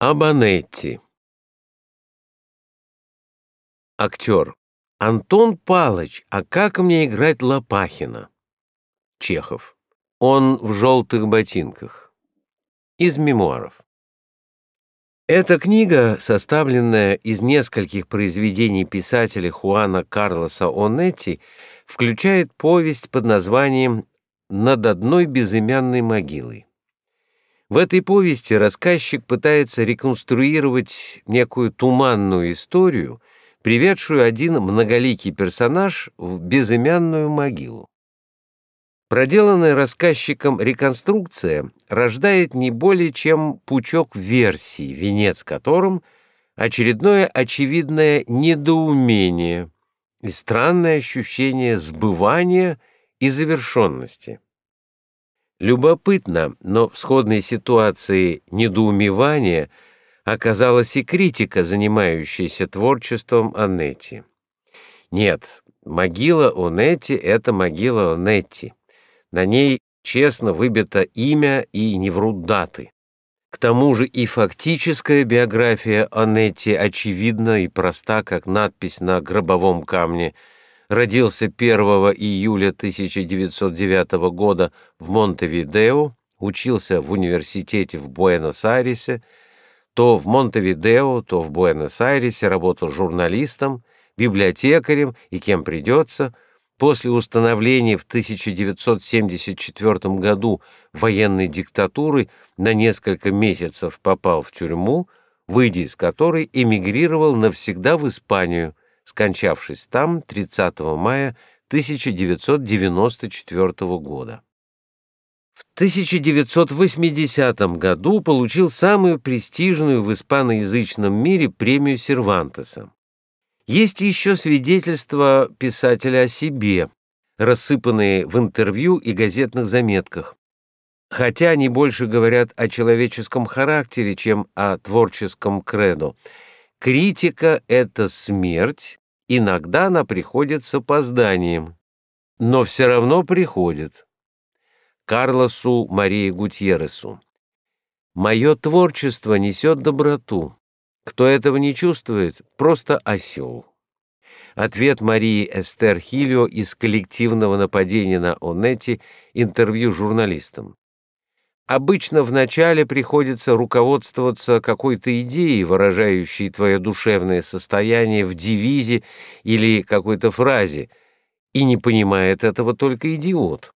Абонетти. Актер. Антон Палыч, а как мне играть Лопахина? Чехов. Он в желтых ботинках. Из мемуаров. Эта книга, составленная из нескольких произведений писателя Хуана Карлоса Онетти, включает повесть под названием «Над одной безымянной могилой». В этой повести рассказчик пытается реконструировать некую туманную историю, приведшую один многоликий персонаж в безымянную могилу. Проделанная рассказчиком реконструкция рождает не более чем пучок версий, венец которым — очередное очевидное недоумение и странное ощущение сбывания и завершенности. Любопытно, но в сходной ситуации недоумевания оказалась и критика, занимающаяся творчеством Аннетти. Нет, могила Онетти — это могила Онетти. На ней честно выбито имя и не врут даты. К тому же и фактическая биография Аннетти очевидна и проста, как надпись на гробовом камне — родился 1 июля 1909 года в Монтевидео, учился в университете в Буэнос-Айресе, то в Монтевидео, то в Буэнос-Айресе работал журналистом, библиотекарем и кем придется. После установления в 1974 году военной диктатуры на несколько месяцев попал в тюрьму, выйдя из которой эмигрировал навсегда в Испанию, скончавшись там 30 мая 1994 года. В 1980 году получил самую престижную в испаноязычном мире премию Сервантеса. Есть еще свидетельства писателя о себе, рассыпанные в интервью и газетных заметках. Хотя они больше говорят о человеческом характере, чем о творческом кредо. Критика — это смерть, Иногда она приходит с опозданием, но все равно приходит. Карлосу Марии Гутьерресу. Мое творчество несет доброту. Кто этого не чувствует, просто осел. Ответ Марии Эстер Хилио из коллективного нападения на Онетти интервью журналистам. Обычно вначале приходится руководствоваться какой-то идеей, выражающей твое душевное состояние в девизе или какой-то фразе, и не понимает этого только идиот.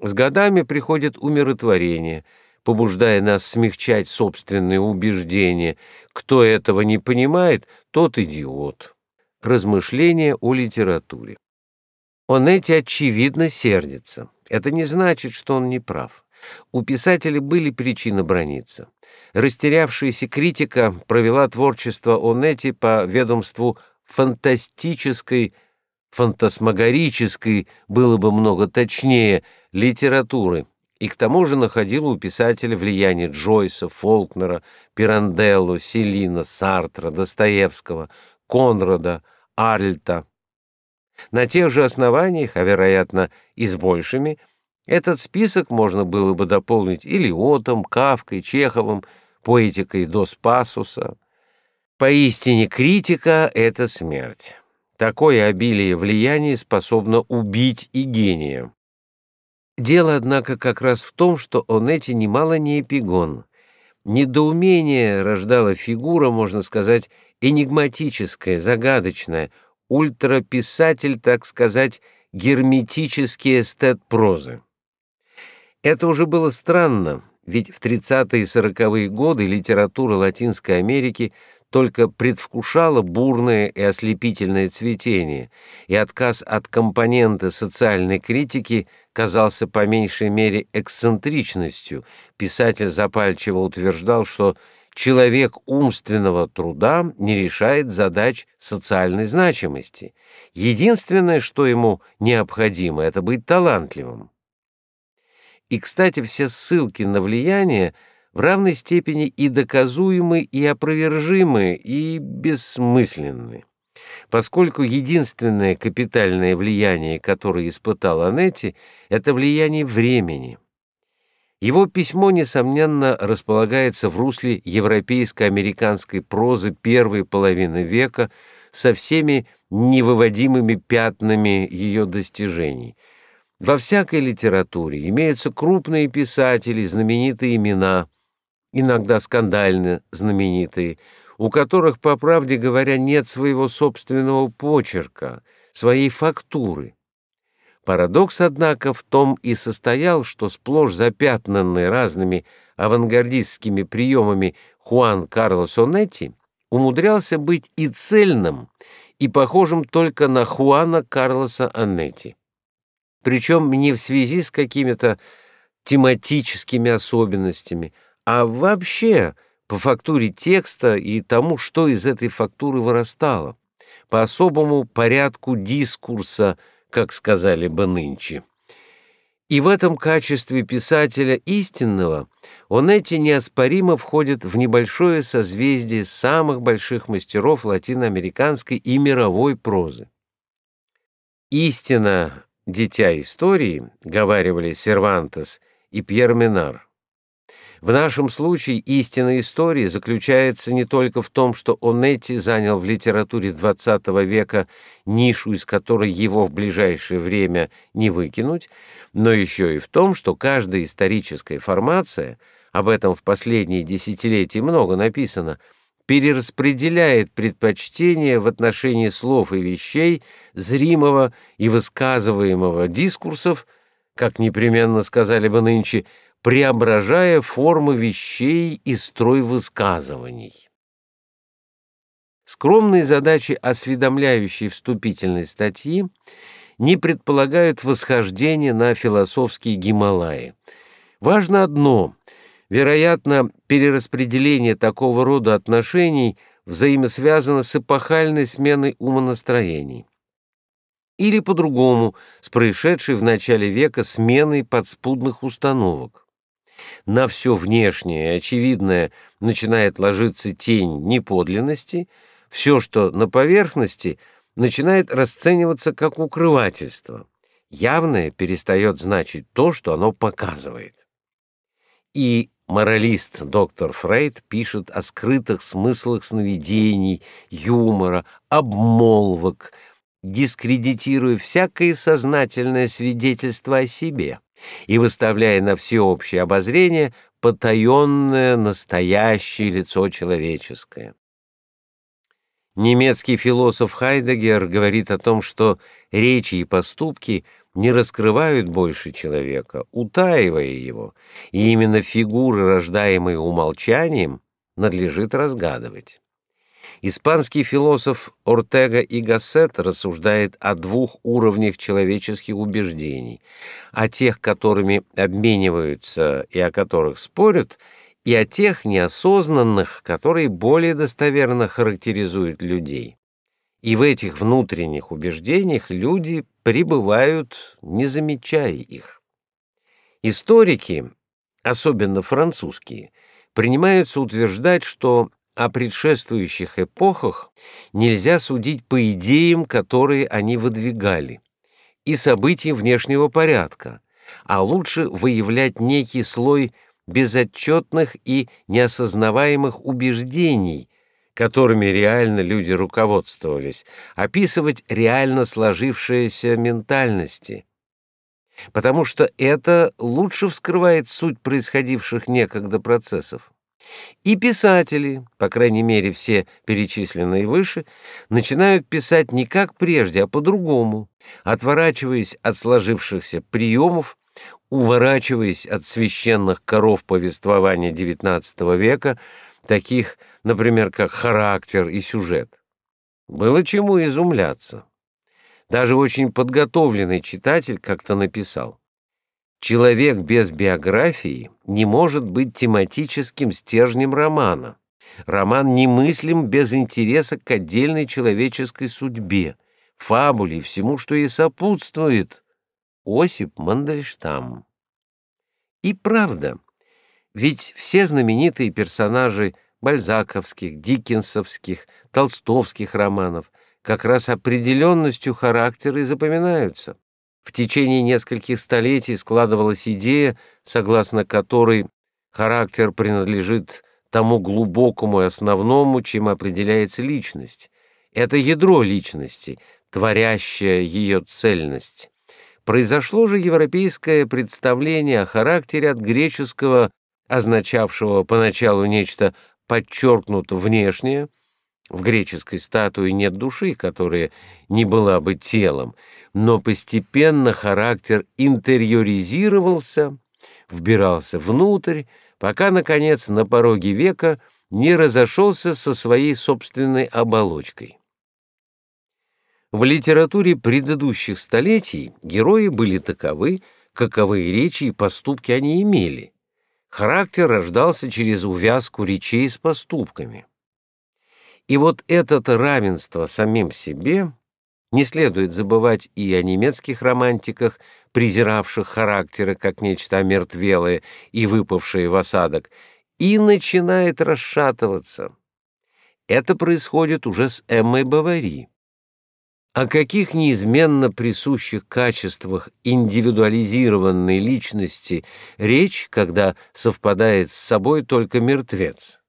С годами приходит умиротворение, побуждая нас смягчать собственные убеждения. Кто этого не понимает, тот идиот. Размышления о литературе. Он эти очевидно сердится. Это не значит, что он не прав. У писателя были причины брониться. Растерявшаяся критика провела творчество Онетти по ведомству фантастической, фантасмагорической, было бы много точнее, литературы, и к тому же находила у писателя влияние Джойса, Фолкнера, Пиранделло, Селина, Сартра, Достоевского, Конрада, Арльта. На тех же основаниях, а, вероятно, и с большими – этот список можно было бы дополнить Илиотом, Кавкой, Чеховым, поэтикой Дос Пасуса. Поистине критика — это смерть. Такое обилие влияний способно убить и гения. Дело, однако, как раз в том, что Онетти немало не эпигон. Недоумение рождала фигура, можно сказать, энигматическая, загадочная, ультраписатель, так сказать, герметический эстет прозы. Это уже было странно, ведь в 30-е и 40-е годы литература Латинской Америки только предвкушала бурное и ослепительное цветение, и отказ от компонента социальной критики казался по меньшей мере эксцентричностью. Писатель запальчиво утверждал, что человек умственного труда не решает задач социальной значимости. Единственное, что ему необходимо, это быть талантливым. И, кстати, все ссылки на влияние в равной степени и доказуемы, и опровержимы, и бессмысленны. Поскольку единственное капитальное влияние, которое испытал Анетти, это влияние времени. Его письмо, несомненно, располагается в русле европейско-американской прозы первой половины века со всеми невыводимыми пятнами ее достижений. Во всякой литературе имеются крупные писатели, знаменитые имена, иногда скандально знаменитые, у которых, по правде говоря, нет своего собственного почерка, своей фактуры. Парадокс, однако, в том и состоял, что сплошь запятнанный разными авангардистскими приемами Хуан Карлос Онетти умудрялся быть и цельным, и похожим только на Хуана Карлоса Аннетти. Причем не в связи с какими-то тематическими особенностями, а вообще по фактуре текста и тому, что из этой фактуры вырастало, по особому порядку дискурса, как сказали бы нынче. И в этом качестве писателя истинного он эти неоспоримо входит в небольшое созвездие самых больших мастеров латиноамериканской и мировой прозы. Истина дитя истории, говаривали Сервантес и Пьер Минар. В нашем случае истина истории заключается не только в том, что Онетти занял в литературе XX века нишу, из которой его в ближайшее время не выкинуть, но еще и в том, что каждая историческая формация, об этом в последние десятилетия много написано, перераспределяет предпочтения в отношении слов и вещей, зримого и высказываемого дискурсов, как непременно сказали бы нынче, преображая формы вещей и строй высказываний. Скромные задачи осведомляющей вступительной статьи не предполагают восхождения на философские Гималаи. Важно одно — вероятно, перераспределение такого рода отношений взаимосвязано с эпохальной сменой умонастроений. Или по-другому, с происшедшей в начале века сменой подспудных установок на все внешнее и очевидное начинает ложиться тень неподлинности, все, что на поверхности, начинает расцениваться как укрывательство. Явное перестает значить то, что оно показывает. И моралист доктор Фрейд пишет о скрытых смыслах сновидений, юмора, обмолвок, дискредитируя всякое сознательное свидетельство о себе и выставляя на всеобщее обозрение потаенное настоящее лицо человеческое. Немецкий философ Хайдеггер говорит о том, что речи и поступки не раскрывают больше человека, утаивая его, и именно фигуры, рождаемые умолчанием, надлежит разгадывать. Испанский философ Ортега и Гассет рассуждает о двух уровнях человеческих убеждений: о тех, которыми обмениваются и о которых спорят, и о тех неосознанных, которые более достоверно характеризуют людей. И в этих внутренних убеждениях люди пребывают, не замечая их. Историки, особенно французские, принимаются утверждать, что о предшествующих эпохах нельзя судить по идеям, которые они выдвигали, и событиям внешнего порядка, а лучше выявлять некий слой безотчетных и неосознаваемых убеждений, которыми реально люди руководствовались, описывать реально сложившиеся ментальности. Потому что это лучше вскрывает суть происходивших некогда процессов. И писатели, по крайней мере все перечисленные выше, начинают писать не как прежде, а по-другому, отворачиваясь от сложившихся приемов, уворачиваясь от священных коров повествования XIX века, таких, например, как характер и сюжет. Было чему изумляться. Даже очень подготовленный читатель как-то написал: Человек без биографии не может быть тематическим стержнем романа. Роман немыслим без интереса к отдельной человеческой судьбе, фабуле и всему, что ей сопутствует. Осип Мандельштам. И правда, ведь все знаменитые персонажи бальзаковских, диккенсовских, толстовских романов как раз определенностью характера и запоминаются. В течение нескольких столетий складывалась идея, согласно которой характер принадлежит тому глубокому и основному, чем определяется личность. Это ядро личности, творящая ее цельность. Произошло же европейское представление о характере от греческого, означавшего поначалу нечто подчеркнуто внешнее. В греческой статуе нет души, которая не была бы телом, но постепенно характер интериоризировался, вбирался внутрь, пока, наконец, на пороге века не разошелся со своей собственной оболочкой. В литературе предыдущих столетий герои были таковы, каковые речи и поступки они имели. Характер рождался через увязку речей с поступками. И вот это равенство самим себе не следует забывать и о немецких романтиках, презиравших характеры как нечто омертвелое и выпавшее в осадок, и начинает расшатываться. Это происходит уже с Эммой Бавари. О каких неизменно присущих качествах индивидуализированной личности речь, когда совпадает с собой только мертвец?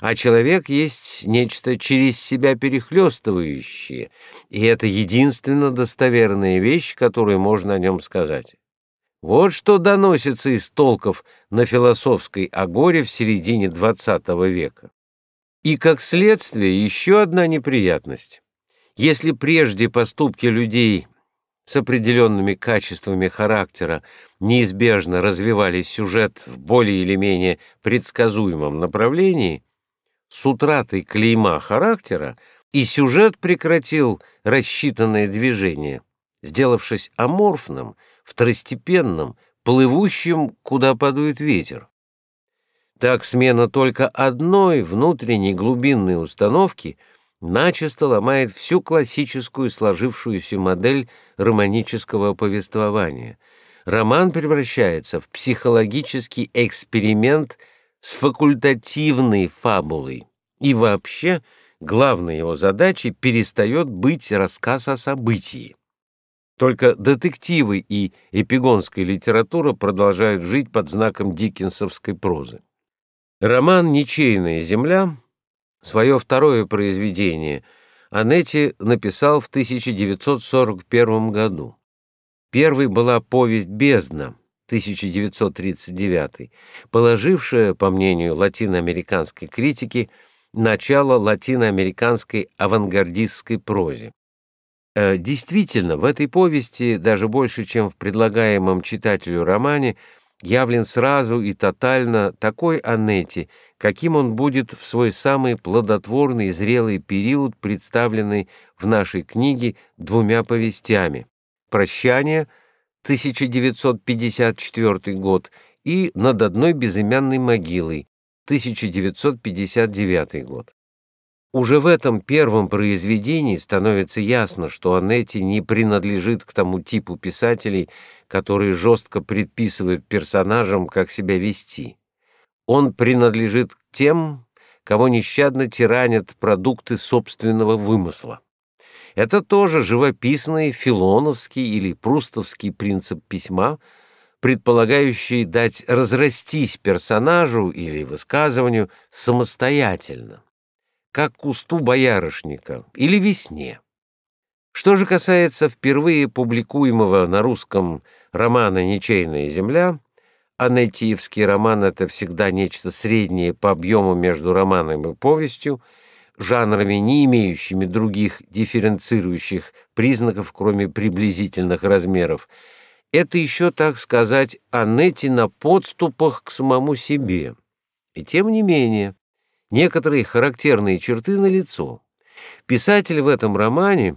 А человек есть нечто через себя перехлестывающее, и это единственно достоверная вещь, которую можно о нем сказать. Вот что доносится из толков на философской агоре в середине XX века. И как следствие еще одна неприятность. Если прежде поступки людей с определенными качествами характера неизбежно развивали сюжет в более или менее предсказуемом направлении, с утратой клейма характера и сюжет прекратил рассчитанное движение, сделавшись аморфным, второстепенным, плывущим, куда подует ветер. Так смена только одной внутренней глубинной установки – начисто ломает всю классическую сложившуюся модель романического повествования. Роман превращается в психологический эксперимент с факультативной фабулой, и вообще главной его задачей перестает быть рассказ о событии. Только детективы и эпигонская литература продолжают жить под знаком диккенсовской прозы. Роман «Ничейная земля» Свое второе произведение Анетти написал в 1941 году. Первой была повесть «Бездна» 1939, положившая, по мнению латиноамериканской критики, начало латиноамериканской авангардистской прозе. Э, действительно, в этой повести, даже больше, чем в предлагаемом читателю романе, явлен сразу и тотально такой Аннетти, каким он будет в свой самый плодотворный и зрелый период, представленный в нашей книге двумя повестями «Прощание» 1954 год и «Над одной безымянной могилой» 1959 год. Уже в этом первом произведении становится ясно, что Аннетти не принадлежит к тому типу писателей, которые жестко предписывают персонажам, как себя вести. Он принадлежит тем, кого нещадно тиранят продукты собственного вымысла. Это тоже живописный филоновский или прустовский принцип письма, предполагающий дать разрастись персонажу или высказыванию самостоятельно, как кусту боярышника или весне. Что же касается впервые публикуемого на русском романа «Ничейная земля», Анетиевский роман — это всегда нечто среднее по объему между романом и повестью, жанрами, не имеющими других дифференцирующих признаков, кроме приблизительных размеров. Это еще, так сказать, Анетти на подступах к самому себе. И тем не менее, некоторые характерные черты налицо. Писатель в этом романе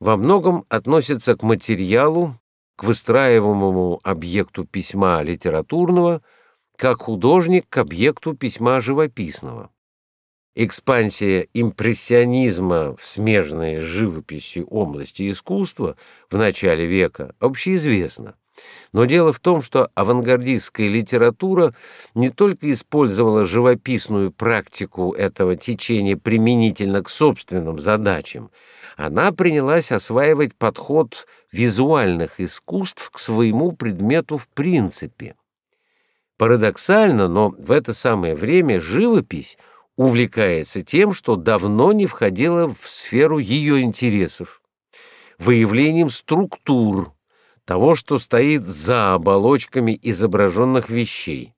во многом относится к материалу, к выстраиваемому объекту письма литературного, как художник к объекту письма живописного. Экспансия импрессионизма в смежной с живописью области искусства в начале века общеизвестна. Но дело в том, что авангардистская литература не только использовала живописную практику этого течения применительно к собственным задачам, она принялась осваивать подход визуальных искусств к своему предмету в принципе. Парадоксально, но в это самое время живопись увлекается тем, что давно не входило в сферу ее интересов, выявлением структур, того, что стоит за оболочками изображенных вещей.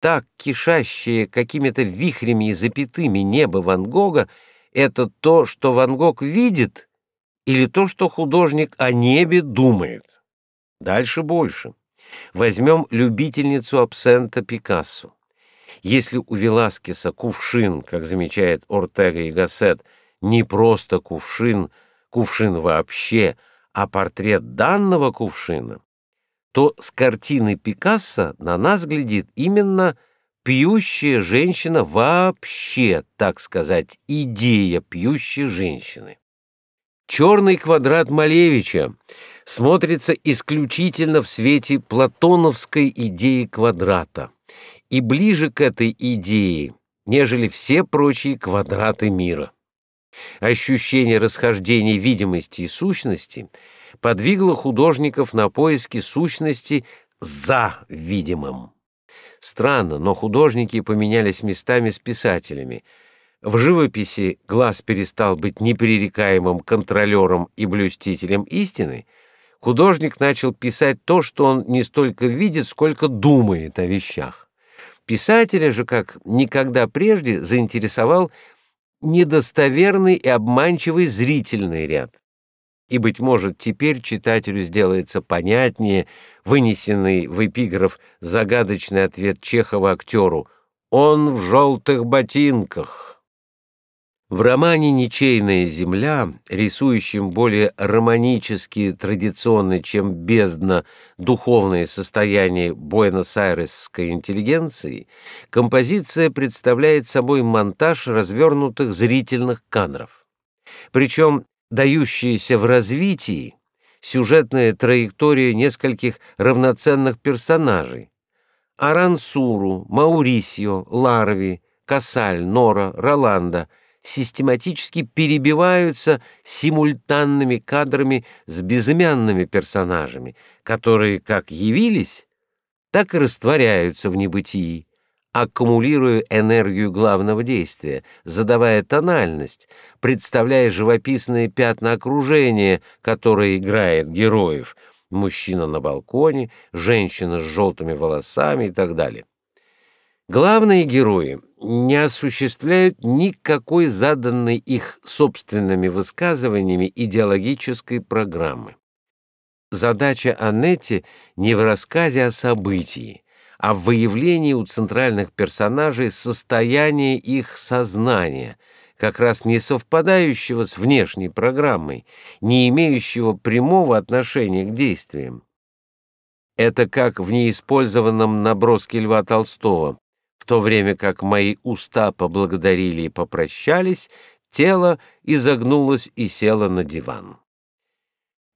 Так кишащее какими-то вихрями и запятыми небо Ван Гога — это то, что Ван Гог видит, или то, что художник о небе думает. Дальше больше. Возьмем любительницу абсента Пикассо. Если у Веласкеса кувшин, как замечает Ортега и Гассет, не просто кувшин, кувшин вообще, а портрет данного кувшина, то с картины Пикассо на нас глядит именно пьющая женщина вообще, так сказать, идея пьющей женщины. Черный квадрат Малевича смотрится исключительно в свете платоновской идеи квадрата и ближе к этой идее, нежели все прочие квадраты мира. Ощущение расхождения видимости и сущности подвигло художников на поиски сущности за видимым. Странно, но художники поменялись местами с писателями. В живописи глаз перестал быть непререкаемым контролером и блюстителем истины. Художник начал писать то, что он не столько видит, сколько думает о вещах. Писателя же, как никогда прежде, заинтересовал недостоверный и обманчивый зрительный ряд. И, быть может, теперь читателю сделается понятнее вынесенный в эпиграф загадочный ответ Чехова актеру «Он в желтых ботинках». В романе «Ничейная земля», рисующем более романически традиционно, чем бездна, духовное состояние буэнос-айресской интеллигенции, композиция представляет собой монтаж развернутых зрительных кадров. Причем дающаяся в развитии сюжетная траектория нескольких равноценных персонажей – Арансуру, Маурисио, Ларви, Касаль, Нора, Роланда – систематически перебиваются симультанными кадрами с безымянными персонажами, которые как явились, так и растворяются в небытии, аккумулируя энергию главного действия, задавая тональность, представляя живописные пятна окружения, которое играет героев, мужчина на балконе, женщина с желтыми волосами и так далее. Главные герои не осуществляют никакой заданной их собственными высказываниями идеологической программы. Задача Аннетти не в рассказе о событии, а в выявлении у центральных персонажей состояния их сознания, как раз не совпадающего с внешней программой, не имеющего прямого отношения к действиям. Это как в неиспользованном наброске Льва Толстого в то время как мои уста поблагодарили и попрощались, тело изогнулось и село на диван.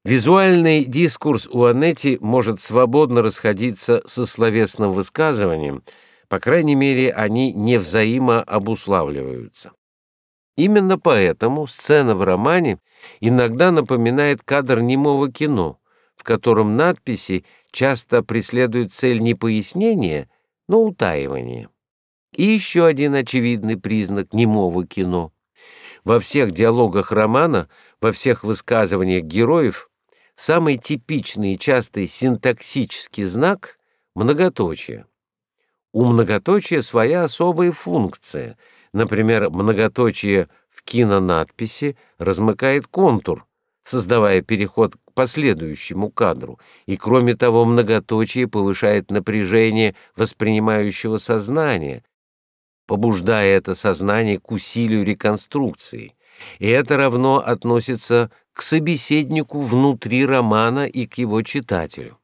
Визуальный дискурс у Анетти может свободно расходиться со словесным высказыванием, по крайней мере, они не взаимообуславливаются. Именно поэтому сцена в романе иногда напоминает кадр немого кино, в котором надписи часто преследуют цель не пояснения, но утаивания. И еще один очевидный признак немого кино. Во всех диалогах романа, во всех высказываниях героев самый типичный и частый синтаксический знак — многоточие. У многоточия своя особая функция. Например, многоточие в кинонадписи размыкает контур, создавая переход к последующему кадру, и кроме того многоточие повышает напряжение воспринимающего сознания, побуждая это сознание к усилию реконструкции. И это равно относится к собеседнику внутри романа и к его читателю.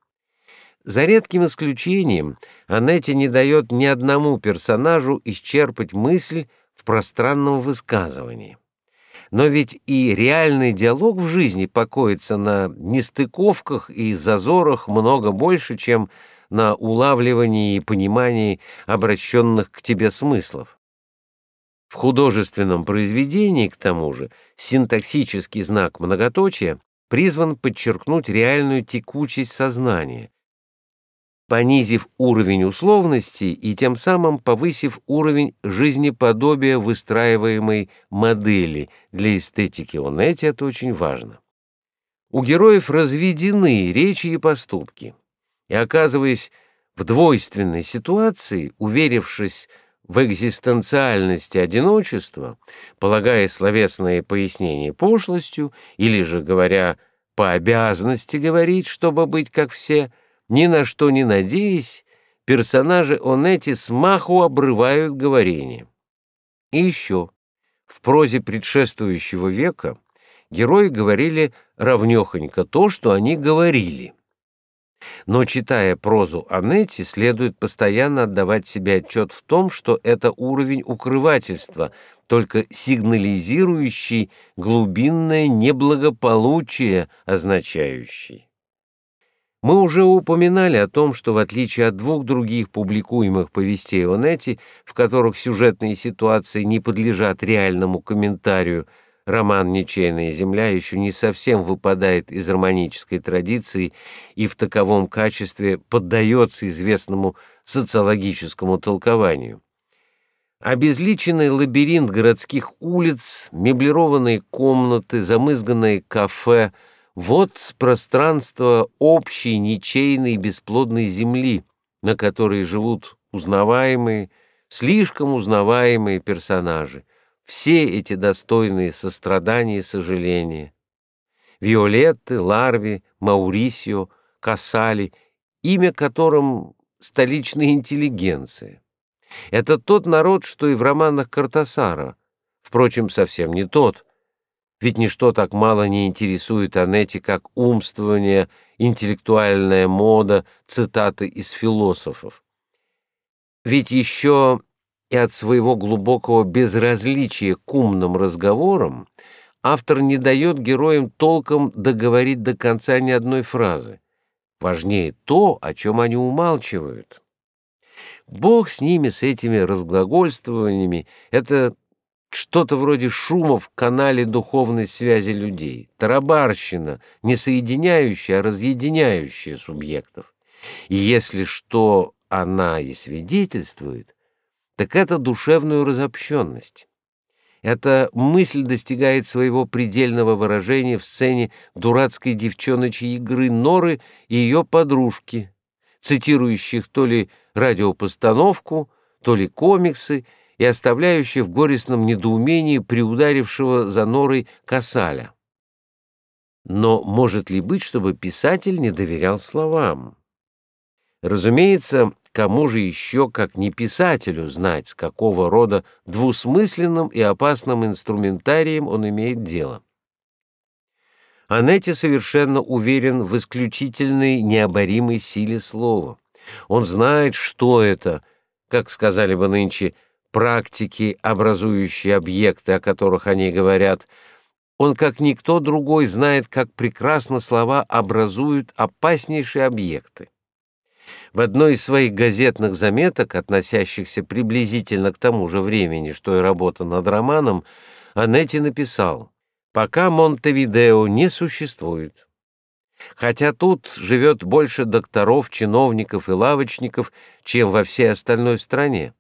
За редким исключением Анетти не дает ни одному персонажу исчерпать мысль в пространном высказывании. Но ведь и реальный диалог в жизни покоится на нестыковках и зазорах много больше, чем на улавливании и понимании обращенных к тебе смыслов. В художественном произведении, к тому же, синтаксический знак многоточия призван подчеркнуть реальную текучесть сознания, понизив уровень условности и тем самым повысив уровень жизнеподобия выстраиваемой модели. Для эстетики Онетти это очень важно. У героев разведены речи и поступки. И оказываясь в двойственной ситуации, уверившись в экзистенциальности одиночества, полагая словесные пояснения пошлостью или же говоря по обязанности говорить, чтобы быть как все – ни на что не надеясь, персонажи Онетти смаху обрывают говорение. И еще, в прозе предшествующего века герои говорили равнёхонько то, что они говорили. Но читая прозу Анетти, следует постоянно отдавать себе отчет в том, что это уровень укрывательства, только сигнализирующий глубинное неблагополучие, означающий. Мы уже упоминали о том, что в отличие от двух других публикуемых повестей о Нете, в которых сюжетные ситуации не подлежат реальному комментарию, роман «Ничейная земля» еще не совсем выпадает из романической традиции и в таковом качестве поддается известному социологическому толкованию. Обезличенный лабиринт городских улиц, меблированные комнаты, замызганные кафе — вот пространство общей ничейной бесплодной земли, на которой живут узнаваемые, слишком узнаваемые персонажи, все эти достойные сострадания и сожаления. Виолетты, Ларви, Маурисио, Касали, имя которым столичная интеллигенция. Это тот народ, что и в романах Картасара, впрочем, совсем не тот, ведь ничто так мало не интересует Анетти, как умствование, интеллектуальная мода, цитаты из философов. Ведь еще и от своего глубокого безразличия к умным разговорам автор не дает героям толком договорить до конца ни одной фразы. Важнее то, о чем они умалчивают. Бог с ними, с этими разглагольствованиями, это что-то вроде шума в канале духовной связи людей, тарабарщина, не соединяющая, а разъединяющая субъектов. И если что она и свидетельствует, так это душевную разобщенность. Эта мысль достигает своего предельного выражения в сцене дурацкой девчоночьей игры Норы и ее подружки, цитирующих то ли радиопостановку, то ли комиксы, и оставляющая в горестном недоумении приударившего за норой Касаля. Но может ли быть, чтобы писатель не доверял словам? Разумеется, кому же еще, как не писателю, знать, с какого рода двусмысленным и опасным инструментарием он имеет дело? Анетти совершенно уверен в исключительной необоримой силе слова. Он знает, что это, как сказали бы нынче, практики, образующие объекты, о которых они говорят, он, как никто другой, знает, как прекрасно слова образуют опаснейшие объекты. В одной из своих газетных заметок, относящихся приблизительно к тому же времени, что и работа над романом, Анетти написал «Пока Монтевидео не существует». Хотя тут живет больше докторов, чиновников и лавочников, чем во всей остальной стране.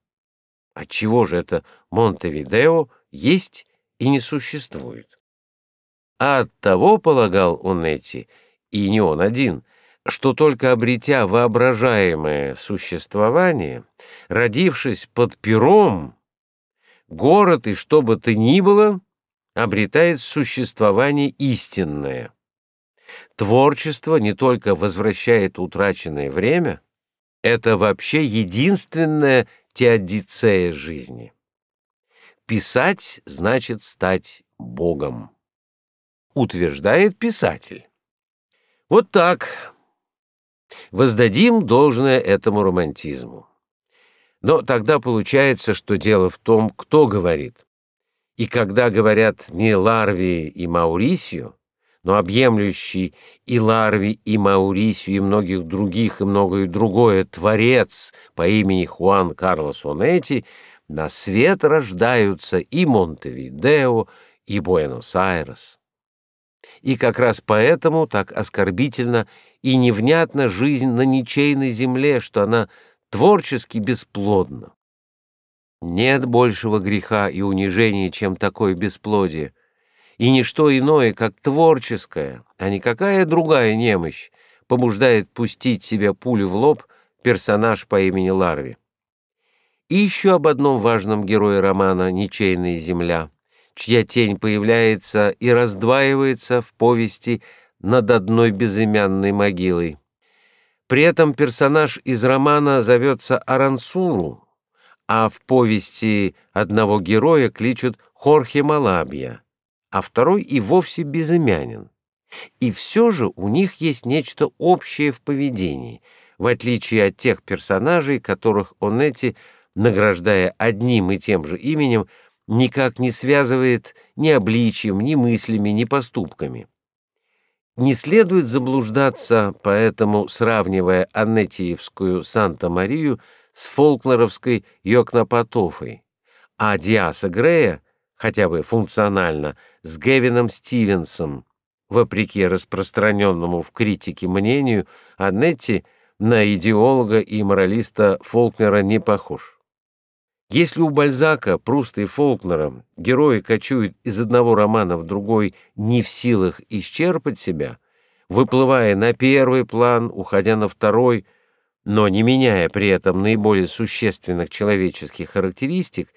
Отчего же это Монтевидео есть и не существует? А от того, полагал он эти, и не он один, что только обретя воображаемое существование, родившись под пером, город и что бы то ни было обретает существование истинное. Творчество не только возвращает утраченное время, это вообще единственное теодицея жизни. Писать значит стать Богом, утверждает писатель. Вот так. Воздадим должное этому романтизму. Но тогда получается, что дело в том, кто говорит. И когда говорят не Ларви и Маурисио, но объемлющий и Ларви, и Маурисио, и многих других, и многое другое творец по имени Хуан Карлос Онетти, на свет рождаются и Монтевидео, и Буэнос-Айрес. И как раз поэтому так оскорбительно и невнятна жизнь на ничейной земле, что она творчески бесплодна. Нет большего греха и унижения, чем такое бесплодие, и ничто иное, как творческое, а никакая другая немощь, побуждает пустить себе пулю в лоб персонаж по имени Ларви. И еще об одном важном герое романа «Ничейная земля», чья тень появляется и раздваивается в повести «Над одной безымянной могилой». При этом персонаж из романа зовется Арансуру, а в повести одного героя кличут Хорхе Малабья, а второй и вовсе безымянен. И все же у них есть нечто общее в поведении, в отличие от тех персонажей, которых он эти, награждая одним и тем же именем, никак не связывает ни обличием, ни мыслями, ни поступками. Не следует заблуждаться, поэтому, сравнивая Аннетиевскую Санта-Марию с фолклоровской Йокнапотофой, а Диаса Грея, хотя бы функционально, с Гевином Стивенсом, вопреки распространенному в критике мнению, Аннетти на идеолога и моралиста Фолкнера не похож. Если у Бальзака, Пруста и Фолкнера герои кочуют из одного романа в другой не в силах исчерпать себя, выплывая на первый план, уходя на второй, но не меняя при этом наиболее существенных человеческих характеристик,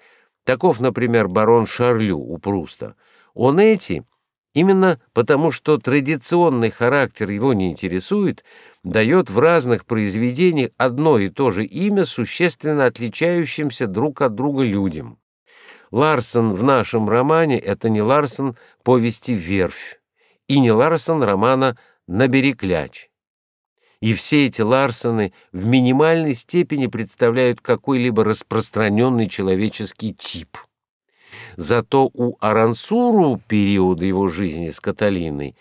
таков, например, барон Шарлю у Пруста, он эти Именно потому, что традиционный характер его не интересует, дает в разных произведениях одно и то же имя существенно отличающимся друг от друга людям. Ларсон в нашем романе — это не Ларсон повести «Верфь» и не Ларсон романа «Набери кляч». И все эти Ларсоны в минимальной степени представляют какой-либо распространенный человеческий тип — Зато у Арансуру периода его жизни с Каталиной,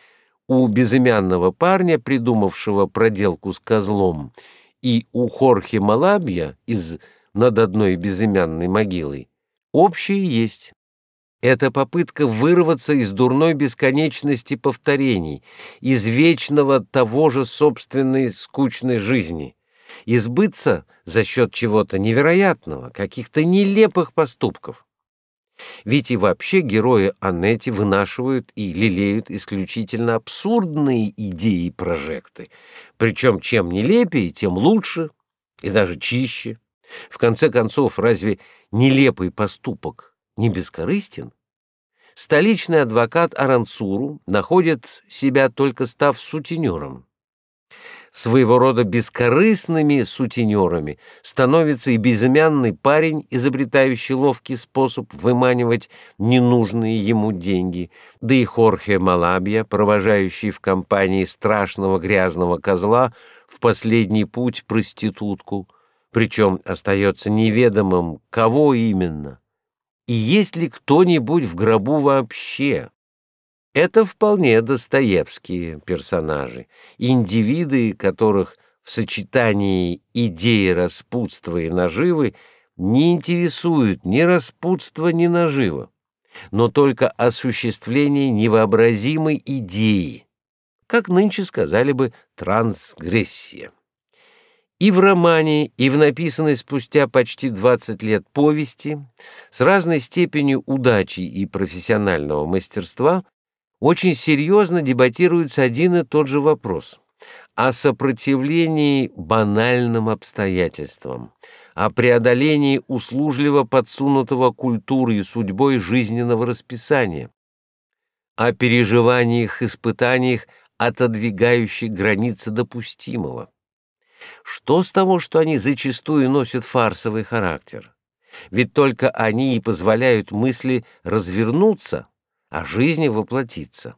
у безымянного парня, придумавшего проделку с козлом, и у Хорхе Малабья из «Над одной безымянной могилой» общее есть. Это попытка вырваться из дурной бесконечности повторений, из вечного того же собственной скучной жизни, избыться за счет чего-то невероятного, каких-то нелепых поступков. Ведь и вообще герои Аннети вынашивают и лелеют исключительно абсурдные идеи и прожекты. Причем чем нелепее, тем лучше и даже чище. В конце концов, разве нелепый поступок не бескорыстен? Столичный адвокат Аранцуру находит себя только став сутенером своего рода бескорыстными сутенерами становится и безымянный парень, изобретающий ловкий способ выманивать ненужные ему деньги, да и Хорхе Малабья, провожающий в компании страшного грязного козла в последний путь проститутку, причем остается неведомым, кого именно, и есть ли кто-нибудь в гробу вообще. Это вполне достоевские персонажи, индивиды, которых в сочетании идеи распутства и наживы не интересует ни распутство, ни нажива, но только осуществление невообразимой идеи, как нынче сказали бы трансгрессия. И в романе, и в написанной спустя почти 20 лет повести с разной степенью удачи и профессионального мастерства очень серьезно дебатируется один и тот же вопрос о сопротивлении банальным обстоятельствам, о преодолении услужливо подсунутого культуры и судьбой жизненного расписания, о переживаниях, испытаниях, отодвигающих границы допустимого. Что с того, что они зачастую носят фарсовый характер? Ведь только они и позволяют мысли развернуться, а жизни воплотиться.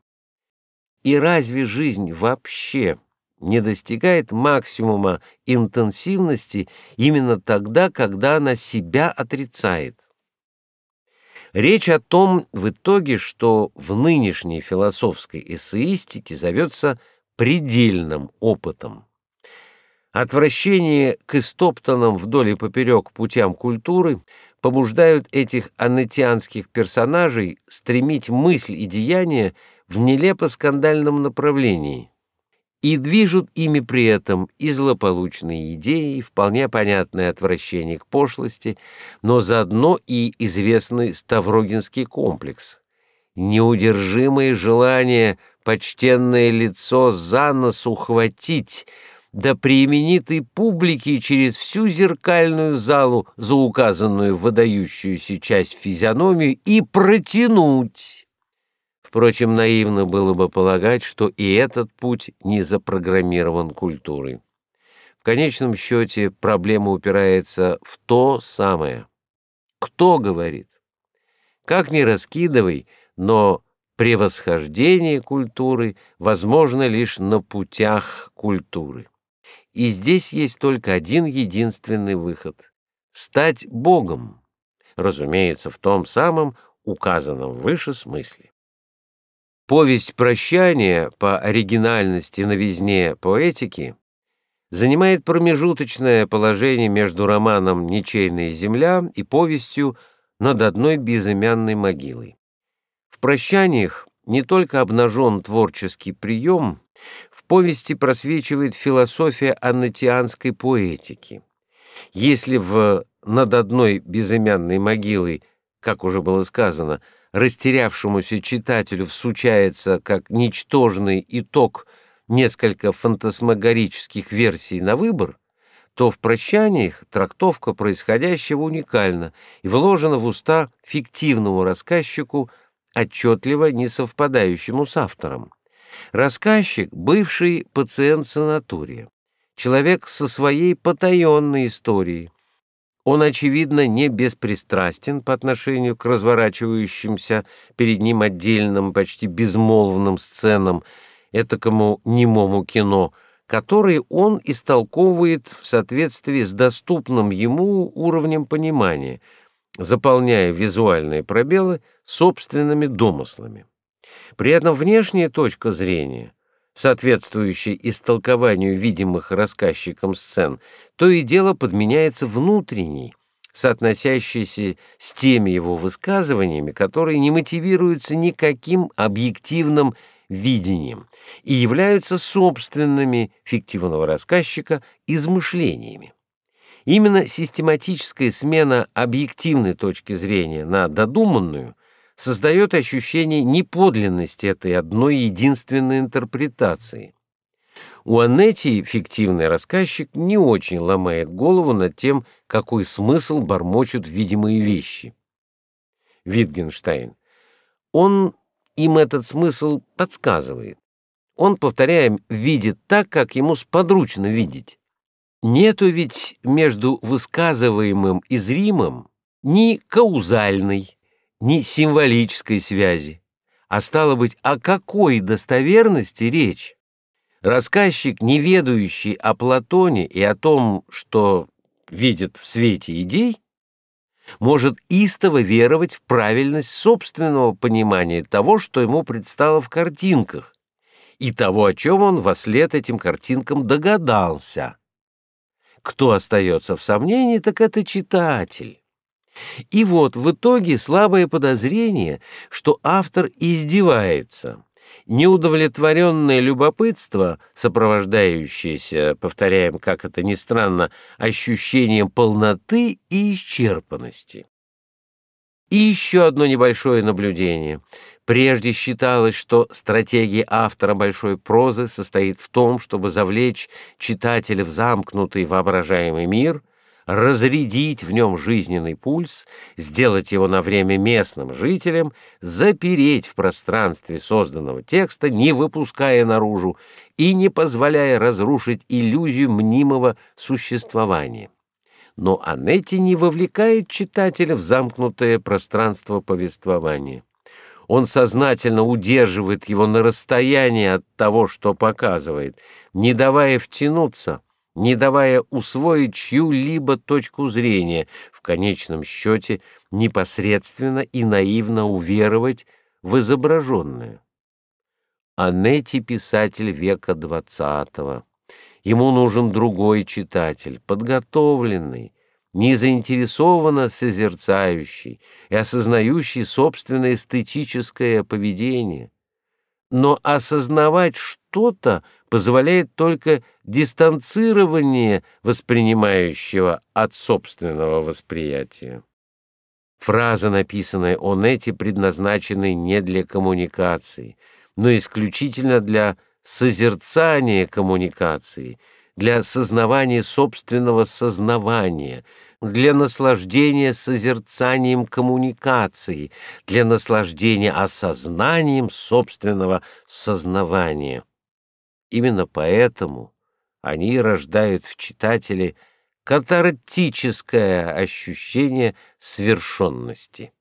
И разве жизнь вообще не достигает максимума интенсивности именно тогда, когда она себя отрицает? Речь о том в итоге, что в нынешней философской эссеистике зовется предельным опытом. Отвращение к истоптанным вдоль и поперек путям культуры побуждают этих анетианских персонажей стремить мысль и деяния в нелепо-скандальном направлении, и движут ими при этом и злополучные идеи, и вполне понятное отвращение к пошлости, но заодно и известный Ставрогинский комплекс. Неудержимое желание почтенное лицо за нос ухватить, да при именитой публике через всю зеркальную залу за указанную выдающуюся часть физиономию и протянуть Впрочем, наивно было бы полагать, что и этот путь не запрограммирован культурой. В конечном счете проблема упирается в то самое. Кто говорит? Как ни раскидывай, но превосхождение культуры возможно лишь на путях культуры. И здесь есть только один единственный выход — стать Богом, разумеется, в том самом указанном выше смысле. Повесть «Прощание» по оригинальности новизне поэтики занимает промежуточное положение между романом «Ничейная земля» и повестью «Над одной безымянной могилой». В «Прощаниях» не только обнажен творческий прием, в повести просвечивает философия аннатианской поэтики. Если в «Над одной безымянной могилой», как уже было сказано, растерявшемуся читателю всучается как ничтожный итог несколько фантасмагорических версий на выбор, то в прощаниях трактовка происходящего уникальна и вложена в уста фиктивному рассказчику, отчетливо не совпадающему с автором. Рассказчик — бывший пациент санатория, человек со своей потаенной историей, он, очевидно, не беспристрастен по отношению к разворачивающимся перед ним отдельным, почти безмолвным сценам, этакому немому кино, которые он истолковывает в соответствии с доступным ему уровнем понимания, заполняя визуальные пробелы собственными домыслами. При этом внешняя точка зрения — соответствующий истолкованию видимых рассказчиком сцен, то и дело подменяется внутренней, соотносящейся с теми его высказываниями, которые не мотивируются никаким объективным видением и являются собственными фиктивного рассказчика измышлениями. Именно систематическая смена объективной точки зрения на додуманную создает ощущение неподлинности этой одной единственной интерпретации. У Аннети фиктивный рассказчик не очень ломает голову над тем, какой смысл бормочут видимые вещи. Витгенштейн. Он им этот смысл подсказывает. Он, повторяем, видит так, как ему сподручно видеть. Нету ведь между высказываемым и зримым ни каузальной, ни символической связи. А стало быть, о какой достоверности речь? Рассказчик, не ведающий о Платоне и о том, что видит в свете идей, может истово веровать в правильность собственного понимания того, что ему предстало в картинках, и того, о чем он во след этим картинкам догадался. Кто остается в сомнении, так это читатель. И вот в итоге слабое подозрение, что автор издевается. Неудовлетворенное любопытство, сопровождающееся, повторяем, как это ни странно, ощущением полноты и исчерпанности. И еще одно небольшое наблюдение. Прежде считалось, что стратегия автора большой прозы состоит в том, чтобы завлечь читателя в замкнутый воображаемый мир – разрядить в нем жизненный пульс, сделать его на время местным жителем, запереть в пространстве созданного текста, не выпуская наружу и не позволяя разрушить иллюзию мнимого существования. Но Анетти не вовлекает читателя в замкнутое пространство повествования. Он сознательно удерживает его на расстоянии от того, что показывает, не давая втянуться – не давая усвоить чью-либо точку зрения, в конечном счете непосредственно и наивно уверовать в изображенное. Анетти писатель века XX. Ему нужен другой читатель, подготовленный, не заинтересованно созерцающий и осознающий собственное эстетическое поведение. Но осознавать что-то позволяет только дистанцирование воспринимающего от собственного восприятия. Фраза, написанная Онетти, предназначена не для коммуникации, но исключительно для созерцания коммуникации, для осознавания собственного сознавания, для наслаждения созерцанием коммуникации, для наслаждения осознанием собственного сознавания. Именно поэтому они рождают в читателе катартическое ощущение свершенности.